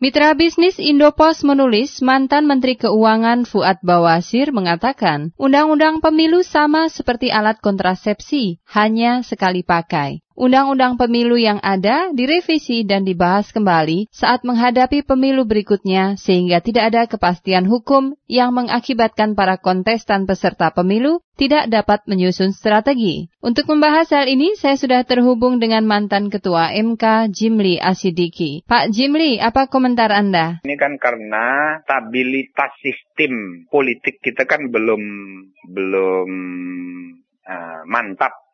Mitra bisnis Indopos menulis mantan Menteri Keuangan Fuad Bawasir mengatakan, undang-undang pemilu sama seperti alat kontrasepsi, hanya sekali pakai. Undang-undang pemilu yang ada direvisi dan dibahas kembali saat menghadapi pemilu berikutnya sehingga tidak ada kepastian hukum yang mengakibatkan para kontestan peserta pemilu tidak dapat menyusun strategi. Untuk membahas hal ini, saya sudah terhubung dengan mantan Ketua MK Jimli Asidiki. Pak Jimli, apa komentar Anda? Ini kan karena stabilitas sistem politik kita kan belum belum uh, mantap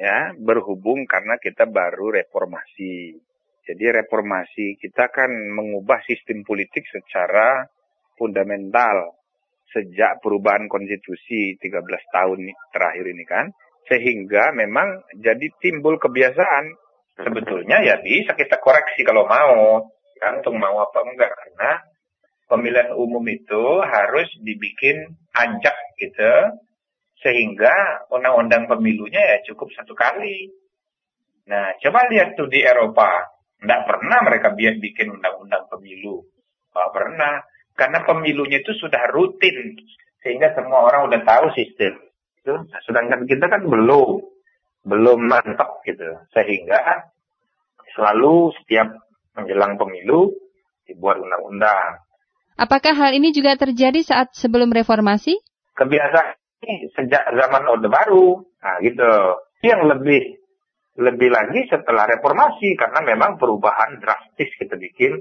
ya berhubung karena kita baru reformasi. Jadi reformasi kita kan mengubah sistem politik secara fundamental sejak perubahan konstitusi 13 tahun terakhir ini kan. Sehingga memang jadi timbul kebiasaan. Sebetulnya ya bisa kita koreksi kalau mau. Gantung mau apa enggak. Karena pemilihan umum itu harus dibikin ajak gitu sehingga undang-undang pemilunya ya cukup satu kali. Nah, coba lihat tuh di Eropa. Tidak pernah mereka biar bikin undang-undang pemilu. Tidak pernah. Karena pemilunya itu sudah rutin. Sehingga semua orang udah tahu sistem. Itu. Nah, sedangkan kita kan belum. Belum mantap gitu. Sehingga selalu setiap menjelang pemilu dibuat undang-undang. Apakah hal ini juga terjadi saat sebelum reformasi? Kebiasaan sejak zaman Orde Baru. Nah, gitu. Yang lebih lebih lagi setelah reformasi karena memang perubahan drastis kita bikin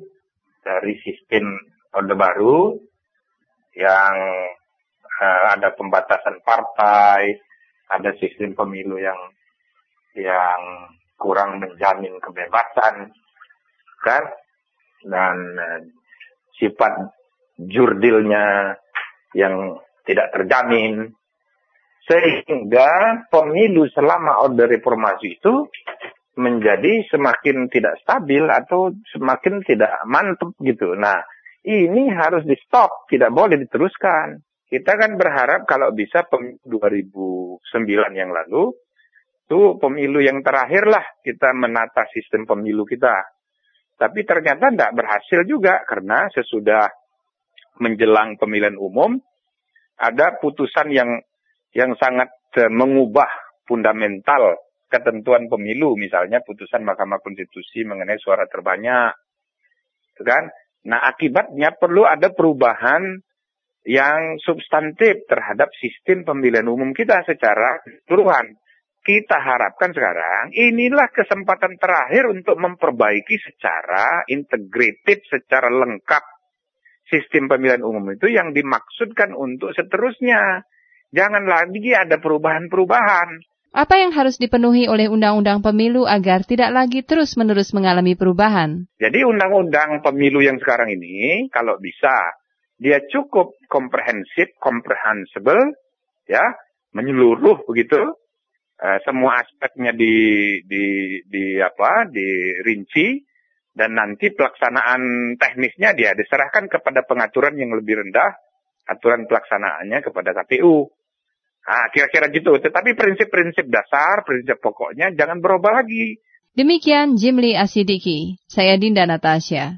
dari sistem Orde Baru yang uh, ada pembatasan partai, ada sistem pemilu yang yang kurang menjamin kebebasan, kan? Dan uh, sifat jurdilnya yang tidak terjamin, sehingga pemilu selama Orde Reformasi itu menjadi semakin tidak stabil atau semakin tidak mantap gitu. Nah, ini harus di stop, tidak boleh diteruskan. Kita kan berharap kalau bisa pemilu 2009 yang lalu, itu pemilu yang terakhir lah kita menata sistem pemilu kita. Tapi ternyata tidak berhasil juga karena sesudah menjelang pemilihan umum, ada putusan yang yang sangat uh, mengubah fundamental ketentuan pemilu, misalnya putusan Mahkamah Konstitusi mengenai suara terbanyak, kan? Nah akibatnya perlu ada perubahan yang substantif terhadap sistem pemilihan umum kita secara keseluruhan. Kita harapkan sekarang inilah kesempatan terakhir untuk memperbaiki secara integratif, secara lengkap sistem pemilihan umum itu yang dimaksudkan untuk seterusnya jangan lagi ada perubahan-perubahan. Apa yang harus dipenuhi oleh undang-undang pemilu agar tidak lagi terus-menerus mengalami perubahan? Jadi undang-undang pemilu yang sekarang ini, kalau bisa, dia cukup komprehensif, comprehensible, ya, menyeluruh begitu. Uh, semua aspeknya di, di, di apa, dirinci, dan nanti pelaksanaan teknisnya dia diserahkan kepada pengaturan yang lebih rendah, aturan pelaksanaannya kepada KPU. Nah, kira-kira gitu. Tetapi prinsip-prinsip dasar, prinsip pokoknya jangan berubah lagi. Demikian Jimli Asidiki. Saya Dinda Natasha.